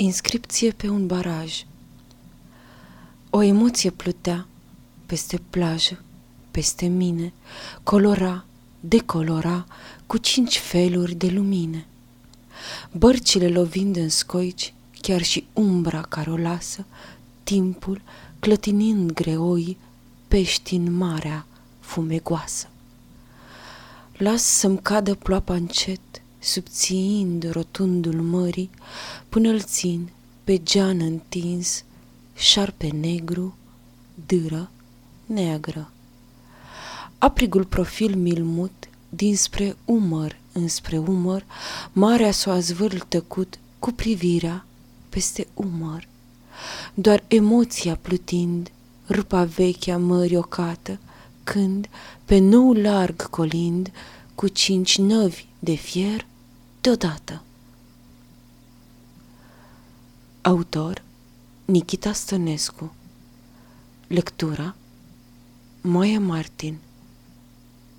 Inscripție pe un baraj O emoție plutea peste plajă, peste mine, colora, decolora cu cinci feluri de lumine. Bărcile lovind în scoici, chiar și umbra care o lasă, timpul clătinind greoi pești în marea fumegoasă. Las să-mi cadă ploapa încet, subțiind rotundul mării, până-l țin pe gean întins, șarpe negru, dâră neagră. Aprigul profil mi-l mut dinspre umăr înspre umăr, marea s-o azvârl tăcut cu privirea peste umăr. Doar emoția plutind, râpa vechea mări ocată, când, pe nou larg colind, cu cinci năvi de fier, deodată. Autor Nikita Stănescu Lectura Moia Martin